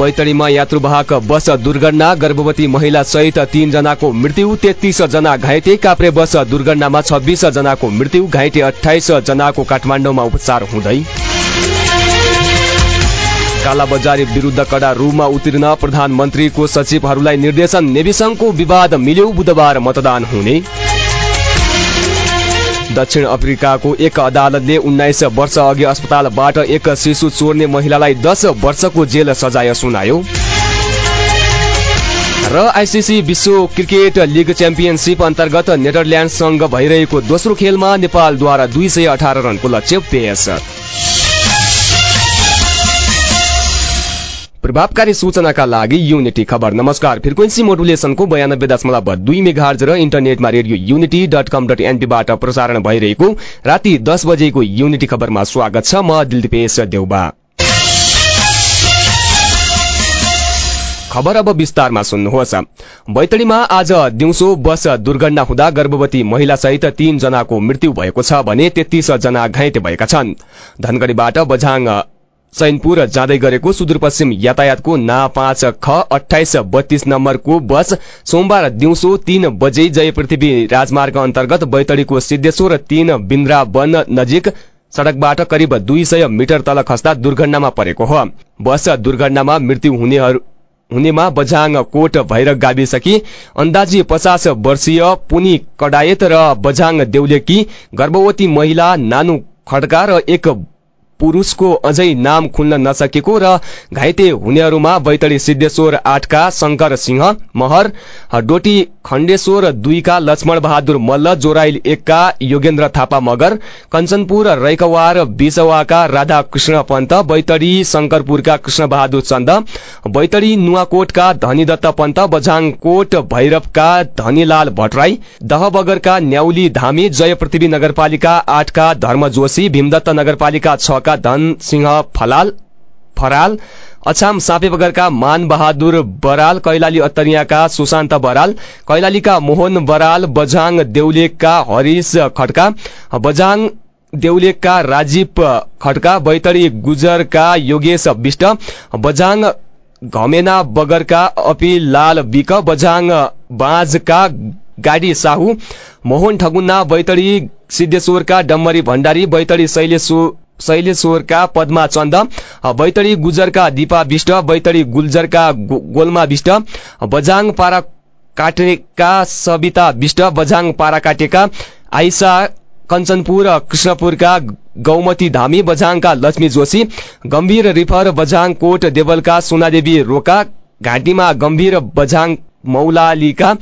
बैतडीमा यात्रुवाहक बस दुर्घटना गर्भवती महिला सहित तीनजनाको मृत्यु तेत्तिस जना घाइते काप्रे बस दुर्घटनामा छब्बिस जनाको मृत्यु घाइते अठाइस जनाको काठमाडौँमा उपचार हुँदै। कालाबजारी विरुद्ध कडा रूपमा उत्तीर्ण प्रधानमन्त्रीको सचिवहरूलाई निर्देशन नेविसङको विवाद मिल्यो बुधबार मतदान हुने। दक्षिण अफ्रिकाको एक अदालतले उन्नाइस वर्ष अघि अस्पतालबाट एक शिशु चोर्ने महिलालाई दस वर्षको जेल सजाय सुनायो। र आइसिसी विश्व क्रिकेट लिग च्याम्पियनसिप अन्तर्गत नेदरल्यान्डसँग भइरहेको दोस्रो खेलमा नेपालद्वारा दुई सय अठार रनको लक्ष्य पेश प्रभावकारी सूचनाका लागि युनिटी खबर। नमस्कार। फ्रिक्वेन्सी मोडुलेसनको बयानब्बे दशमलव दुई मेघार्ज र इन्टरनेटमा radio unity dot com dot एनपीबाट प्रसारण भइरहेको राति दस बजेको युनिटी खबरमा स्वागत छ। म दिलदीपेश देउबा। खबर अब विस्तारमा सुन्नुहोस्। बैतडीमा आज दिउँसो बस दुर्घटना हुँदा गर्भवती महिला सहित तीन जनाको मृत्यु भएको छ भने तेत्तीस जना घाइते भएका छन्। धनगढ़ीबाट बझाङ चैनपुर जाँदै गरेको सुदूरपश्चिम यातायातको ना पाँच ख अठाइस बत्तीस नम्बरको बस सोमबार दिउँसो तीन बजे जय पृथ्वी राजमार्ग अन्तर्गत बैतडीको सिद्धेश्वर तीन बिन्द्रा वन नजिक सड़कबाट करिब दुई सय मिटर तल खस्दा दुर्घटनामा परेको हो। बस दुर्घटनामा मृत्यु हुनेहरू हुनेमा बझाङ कोट भैरव गाविसकी अन्दाजी पचास वर्षीय पुनी कडायत र बझाङ देउलेकी गर्भवती महिला नानु खड्का र एक पुरूषको अझै नाम खुल्न नसकेको र घाइते हुनेहरूमा बैतडी सिद्धेश्वर आठका शंकर सिंह महर डोटी खण्डेश्वर दुईका लक्ष्मण बहादुर मल्ल जोराइल एकका योगेन्द्र थापा मगर कञ्चनपुर रैकवार बिसवाका राधा कृष्ण पन्त बैतडी शंकरपुरका कृष्ण बहादुर चन्द बैतडी नुवाकोटका धनीदत्त पन्त बझाङकोट भैरवका धनीलाल भट्टराई दहबगरका न्याउली धामी जय पृथ्वी नगरपालिका आठका धर्म जोशी भीमदत्त नगरपालिका छका धन सिंह फलाल फराल अछाम सापेबगरका मान बहादुर बराल कैलाली अत्तरियाका सुशान्त बराल कैलालीका मोहन बराल बझाङ देउलेकका हरिश खड्का बझाङ देउलेकका राजीव खड्का बैतडी गुजरका योगेश विष्ट बझाङ घमेना बगरका अपिल लाल विक बझाङ बाँझका गाडी साहु मोहन ठगुन्ना बैतडी सिद्धेश्वरका डम्बरी भण्डारी बैतडी शैलेश्वर शैलेश्वरका पद्मा चन्द बैतडी गुजरका दिपा विष्ट बैतडी गुल्जरका गोल्मा विष्ट बझाङ पारा काटेका सविता विष्ट बझाङ पारा काटेका आइसा कञ्चनपुर कृष्णपुरका गौमती धामी बझाङका लक्ष्मी जोशी गम्भीर रिफर बझाङ कोट देवलका सुनादेवी रोका घाँटीमा गम्भीर बझाङ मौलालीका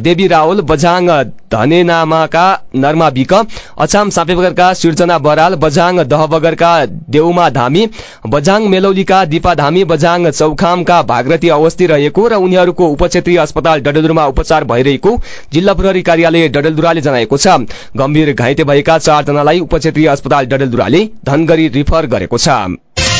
देवी रावल बझाङ धनेनामाका नर्मा बिक अछाम सापेबगरका सिर्जना बराल बझाङ दहबगरका देउमा धामी बझाङ मेलौलीका दिपा धामी बझाङ चौखामका भागरथी अवस्थी रहेको र उनीहरूको उपक्षेत्रीय अस्पताल डडेलधुरामा उपचार भइरहेको जिल्ला प्रहरी कार्यालय डडेलधुराले जनाएको छ। गम्भीर घाइते भएका चारजनालाई उपक्षेत्रीय अस्पताल डडेलधुराले धनगढ़ी रिफर गरेको छ।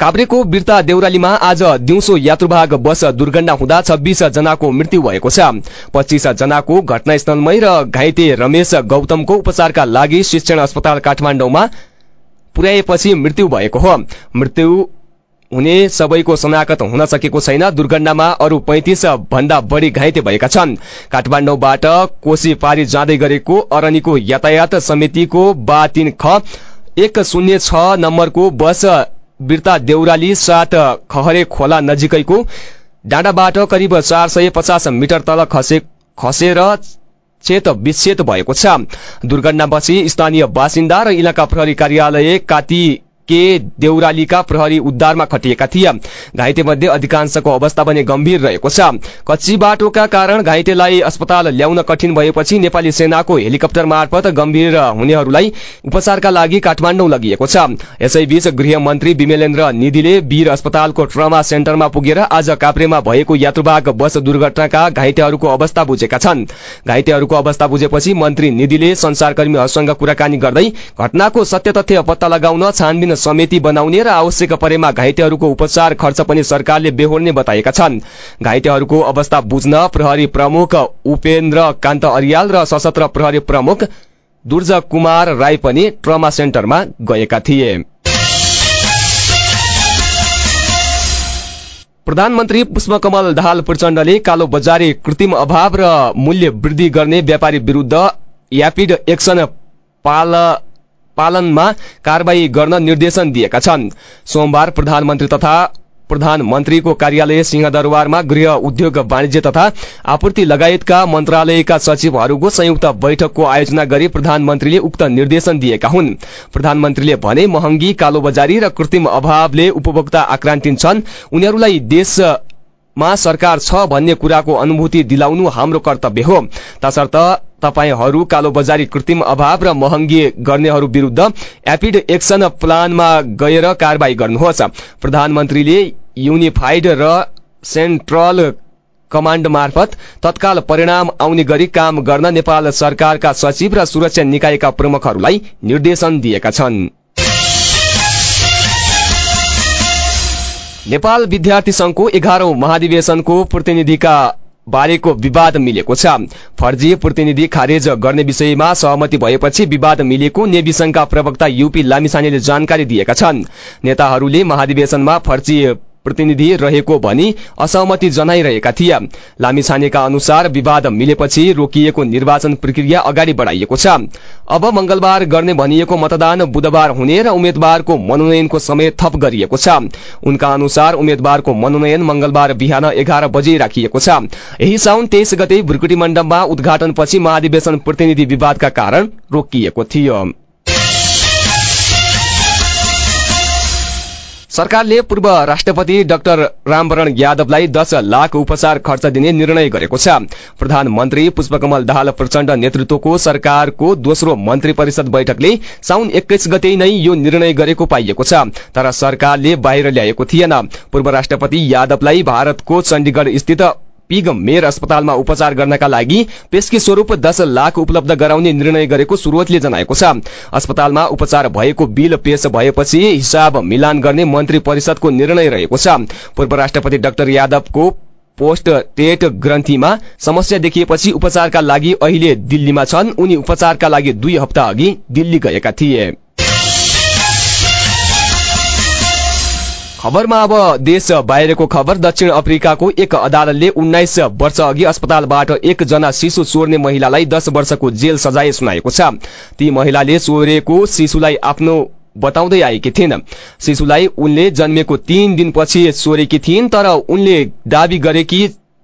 काभ्रेको बिर्ता देउरालीमा आज दिउँसो यात्रुवाहक बस दुर्घटना हुँदा छब्बीस जनाको मृत्यु भएको छ। पच्चीस जनाको घटनास्थलमै र घाइते रमेश गौतमको उपचारका लागि शिक्षण अस्पताल काठमाडौँमा पुर्याएपछि मृत्यु भएको हो। मृत्यु हुने सबैको शनाखत हुन सकेको छैन। दुर्घटनामा अरू पैंतिस भन्दा बढी घाइते भएका छन्। काठमाडौँबाट कोशी पारी जाँदै गरेको अरनीको यातायात समितिको बा तीन ख एक शून्य छ नम्बरको बस बिर्ता देउराली सात खहरे खोला नजिकैको डाँडाबाट करिब चार सय पचास मिटर तल खसे खसेर चेत विच्छेद भएको छ। दुर्घटनापछि स्थानीय बासिन्दा र इलाका प्रहरी कार्यालय काती के देउरालीका प्रहरी उद्धारमा खटिएका थिए। घाइते मध्ये अधिकांशको अवस्था पनि गम्भीर रहेको छ। कच्ची बाटोका कारण घाइतेलाई अस्पताल ल्याउन कठिन भएपछि नेपाली सेनाको हेलिकप्टर मार्फत गम्भीर हुनेहरूलाई उपचारका लागि काठमाडौँ लगिएको छ। यसैबीच गृह मन्त्री विमलेन्द्र निधिले वीर अस्पतालको ट्रमा सेन्टरमा पुगेर आज काभ्रेमा भएको यात्रुवाहक बस दुर्घटनाका घाइतेहरूको अवस्था बुझेका छन्। घाइतेहरूको अवस्था बुझेपछि मन्त्री निधिले संचारकर्मीहरूसँग कुराकानी गर्दै घटनाको सत्य तथ्य पत्ता लगाउन छानबिन समिति बनाउने र आवश्यक परेमा घाइतेहरूको उपचार खर्च पनि सरकारले बेहोर्ने बताएका छन्। घाइतेहरूको अवस्था बुझ्न प्रहरी प्रमुख उपेन्द्र कान्त अरियाल र सशस्त्र प्रहरी प्रमुख दुर्ज कुमार राई पनि ट्रमा सेन्टरमा गएका थिए। प्रधानमन्त्री पुष्पकमल दाहाल प्रचण्डले कालो बजारी कृत्रिम अभाव र मूल्य वृद्धि गर्ने व्यापारी विरूद्ध यापिड एक्सन पाल पालनमा कारवाही गर्न निर्देशन दिएका छन्। सोमबार प्रधानमन्त्री तथा प्रधानमन्त्रीको कार्यालय सिंहदरबारमा गृह उद्योग वाणिज्य तथा आपूर्ति लगायतका मन्त्रालयका सचिवहरूको संयुक्त बैठकको आयोजना गरी प्रधानमन्त्रीले उक्त निर्देशन दिएका हुन्। प्रधानमन्त्रीले भने महँगी कालोबजारी र कृत्रिम अभावले उपभोक्ता आक्रान्तिन्छन् उनीहरूलाई देशमा सरकार छ भन्ने कुराको अनुभूति दिलाउनु हाम्रो कर्तव्य हो। तसर्थ तपाईँहरू कालोबजारी कृत्रिम अभाव र महँगी गर्नेहरू विरूद्ध एपिड एक्सन प्लानमा गएर कारवाही गर्नुहोस्। प्रधानमन्त्रीले युनिफाइड र सेन्ट्रल कमाण्ड मार्फत तत्काल परिणाम आउने गरी काम गर्न नेपाल सरकारका सचिव र सुरक्षा निकायका प्रमुखहरूलाई निर्देशन दिएका छन्। नेपाल विद्यार्थी संघको एघारौं महाधिवेशनको प्रतिनिधिका बारेको विवाद मिलेको छ। फर्जी प्रतिनिधि खारेज गर्ने विषयमा सहमति भएपछि विवाद मिलेको नेवी संघका प्रवक्ता युपी लामिसानेले जानकारी दिएका छन्। नेताहरूले महाधिवेशनमा फर्जी प्रतिनिधि रहेको भनी असहमति जनाइरहेका थिए। लामिछानेका अनुसार विवाद मिलेपछि रोकिएको निर्वाचन प्रक्रिया अगाडि बढाइएको छ। अब मंगलबार गर्ने भनिएको मतदान बुधबार हुने र उम्मेद्वारको मनोनयनको समय थप गरिएको छ। उनका अनुसार उम्मेद्वारको मनोनयन मंगलबार बिहान एघार बजे राखिएको छ। यही साउन तेइस गते भुरकुटी मण्डपमा उद्घाटनपछि महाधिवेशन प्रतिनिधि विवादका कारण रोकिएको थियो। सरकारले पूर्व राष्ट्रपति डाक्टर रामवरण यादवलाई दस लाख उपचार खर्च दिने निर्णय गरेको छ। प्रधानमन्त्री पुष्पकमल दाहाल प्रचण्ड नेतृत्वको सरकारको दोस्रो मन्त्री परिषद बैठकले साउन एक्काइस गते नै यो निर्णय गरेको पाइएको छ। तर सरकारले बाहिर ल्याएको थिएन। पूर्व राष्ट्रपति यादवलाई भारतको चण्डीगढ़ स्थित पिग मेयर अस्पतालमा उपचार गर्नका लागि पेशकी स्वरूप दस लाख उपलब्ध गराउने निर्णय गरेको सुरोतले जनाएको छ। अस्पतालमा उपचार भएको बिल पेश भएपछि हिसाब मिलान गर्ने मन्त्री परिषदको निर्णय रहेको छ। पूर्व राष्ट्रपति डाक्टर यादवको पोस्ट टेट ग्रन्थीमा समस्या देखिएपछि उपचारका लागि अहिले दिल्लीमा छन्। उनी उपचारका लागि दुई हप्ता अघि दिल्ली गएका थिए। खबरमा अब देश बाहिरको खबर दक्षिण अफ्रिकाको एक अदालतले उन्नाइस वर्ष अघि अस्पतालबाट एकजना शिशु चोर्ने महिलालाई दस वर्षको जेल सजाय सुनाएको छ। ती महिलाले चोरेको शिशुलाई आफ्नो बताउँदै आएकी थिइन्। शिशुलाई उनले जन्मेको तीन दिनपछि चोरेकी थिइन् तर उनले दावी गरेकी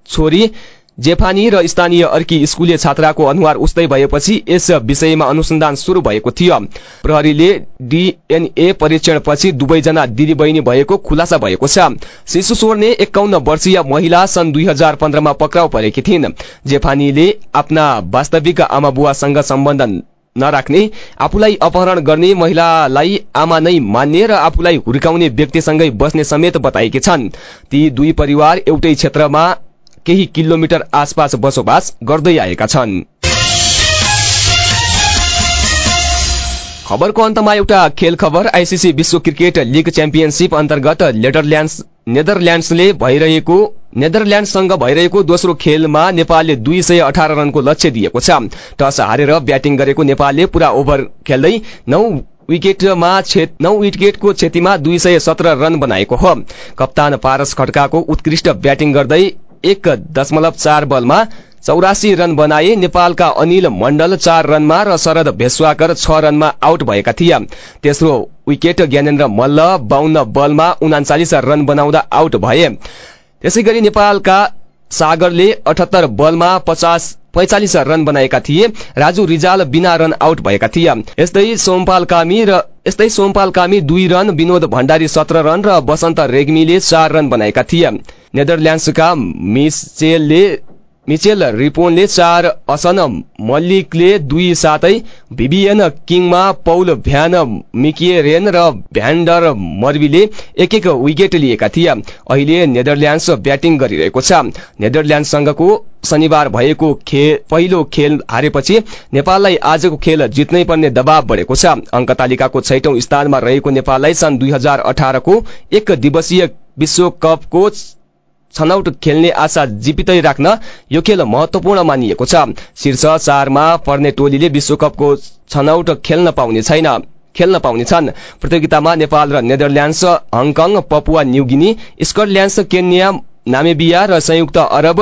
छोरी जेफानी र स्थानीय अर्की स्कुले छात्राको अनुहार उस्तै भएपछि यस विषयमा अनुसन्धान शुरू भएको थियो। प्रहरीले डीएनए परीक्षणपछि दुवैजना दिदीबहिनी भएको खुलासा भएको छ। शिशु सोर्ने एकाउन्न वर्षीय महिला सन् दुई हजार पन्ध्रमा पक्राउ परेकी थिइन्। जेफानीले आफ्ना वास्तविक आमा बुवासँग सम्बन्ध नराख्ने आफूलाई अपहरण गर्ने महिलालाई आमा नै मान्ने र आफूलाई हुर्काउने व्यक्तिसँगै बस्ने समेत बताएकी छन्। ती दुई परिवार एउटै क्षेत्रमा केही किलोमिटर आसपास बसोबास गर्दै आएका छन्। खबरको अन्तमा एउटा खेल खबर आइसिसी विश्व क्रिकेट लिग च्याम्पियनसिप अन्तर्गत नेदरल्याण्ड्सले भइरहेको नेदरल्याण्डसँग भइरहेको दोस्रो खेलमा नेपालले दुई सय अठार रनको लक्ष्य दिएको छ। टस हारेर ब्याटिङ गरेको नेपालले पूरा ओभर खेल्दै नौ विकेटमा नौ विकेटको क्षतिमा दुई सय सत्र रन बनाएको हो। कप्तान पारस खड्काको उत्कृष्ट ब्याटिङ गर्दै एक दशमलव चार बलमा चौरासी रन बनाए नेपालका अनिल मण्डल चार रनमा र शरद भेस्वाकर छ रनमा आउट भएका थिए। तेस्रो विकेट ज्ञानेन्द्र मल्ल बाहन्न बलमा उनाचालिस रन बनाउँदा आउट भए। त्यसै गरी नेपालका सागरले अठहत्तर बलमा पचास पैंचालिस रन बनाएका थिए। राजु रिजाल बिना रन आउट भएका थिए। यस्तै सोमपाल कामी र यस्तै सोमपाल कामी दुई रन विनोद भण्डारी सत्र रन र वसन्त रेग्मीले चार रन बनाएका थिए। नेदरल्याण्ड्सका मिसेलले मिचेल रिपोनले चार असन मल्लिकले दुई साथै भिभिएन किङमा पौल भ्यान मिकिएरेन र भ्यान्डर मर्वीले एक एक विकेट लिएका थिए। अहिले नेदरल्याण्ड्स ब्याटिङ गरिरहेको छ। नेदरल्याण्डसँगको शनिबार भएको पहिलो खेल हारेपछि नेपाललाई आजको खेल जित्नै पर्ने दबाव बढेको छ। अङ्क तालिकाको छैटौं स्थानमा रहेको नेपाललाई सन् दुई हजार अठारको एक दिवसीय विश्वकपको छनौट खेल्ने आशा जीवितै राख्न यो खेल महत्वपूर्ण मानिएको छ। शीर्ष चारमा पर्ने टोलीले विश्वकपको छनौट खेल्न पाउने छैन। खेल्न पाउनेछन् प्रतियोगितामा नेपाल र Netherlands Hong Kong Papua New Guinea Scotlands Kenya Namibia र संयुक्त अरब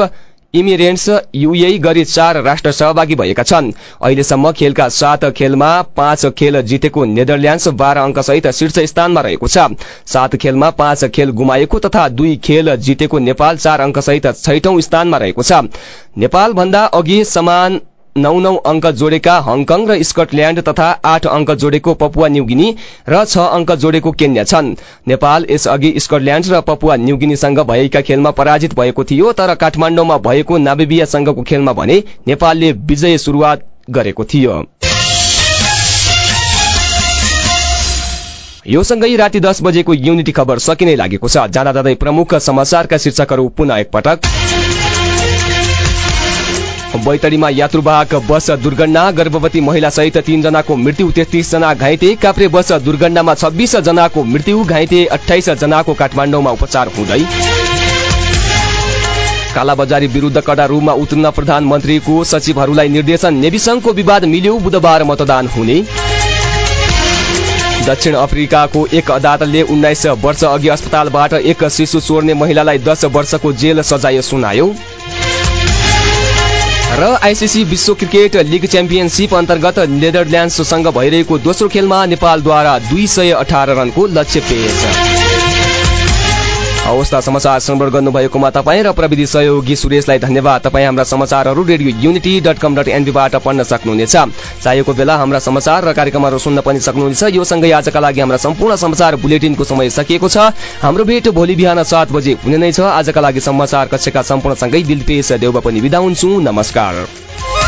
इमिरेट्स युए गरी चार राष्ट्र सहभागी भएका छन्। अहिलेसम्म खेलका सात खेलमा पाँच खेल जितेको नेदरल्याण्ड्स बाह्र अङ्कसहित शीर्ष स्थानमा रहेको छ। सात खेलमा पाँच खेल गुमाएको तथा दुई खेल जितेको नेपाल चार अङ्कसहित छैटौं स्थानमा रहेको छ। नेपाल भन्दा अघि समान नौ नौ अङ्क जोडेका हङकङ र स्कटल्याण्ड तथा आठ अङ्क जोडेको पपुवा न्युगिनी र छ अङ्क जोडेको केन्या छन्। नेपाल यसअघि स्कटल्याण्ड र पपुवा न्युगिनीसँग भएका खेलमा पराजित भएको थियो तर काठमाडौँमा भएको नाबिबियासँगको खेलमा भने नेपालले विजय सुरुवात गरेको थियो। यो सँगै राति दस बजेको युनिटी खबर सकिनै लागेको छ। जाँदा जाँदै प्रमुख समाचारका शीर्षकहरू पुनः एकपटक। बैतडीमा यात्रुवाहक बस दुर्घटना गर्भवती महिला सहित तीनजनाको मृत्यु तेत्तिस जना घाइते काप्रे बस दुर्घटनामा छब्बिस जनाको मृत्यु घाइते अठाइस जनाको काठमाडौँमा उपचार हुँदै कालाबजारी विरुद्ध कडा रूपमा उत्रन प्रधानमन्त्रीको सचिवहरूलाई निर्देशन नेविसंघको विवाद मिल्यो बुधबार मतदान हुने। दक्षिण अफ्रिकाको एक अदालतले उन्नाइस वर्ष अघि अस्पतालबाट एक शिशु चोर्ने महिलालाई दस वर्षको जेल सजाय सुनायो। र आइसिसी विश्व क्रिकेट लिग च्याम्पियनसिप अन्तर्गत नेदरल्याण्ड्ससँग भइरहेको दोस्रो खेलमा नेपालद्वारा दुई सय अठार रनको लक्ष्य पेश अवस्था समाचार श्रवण गर्नुभएकोमा तपाईँ र प्रविधि सहयोगी सुरेशलाई धन्यवाद। तपाईँ हाम्रा समाचारहरू radio unity dot com dot एनबीबाट पढ्न सक्नुहुनेछ। चाहिएको बेला हाम्रा समाचार र कार्यक्रमहरू सुन्न पनि सक्नुहुनेछ। यो सँगै आजका लागि हाम्रा सम्पूर्ण समाचार बुलेटिनको समय सकिएको छ। हाम्रो भेट भोलि बिहान सात बजे हुने नै छ। आजका लागि समाचार कक्षका सम्पूर्णसँगै दिलपेश देउबा पनि बिदा हुन्छु। नमस्कार।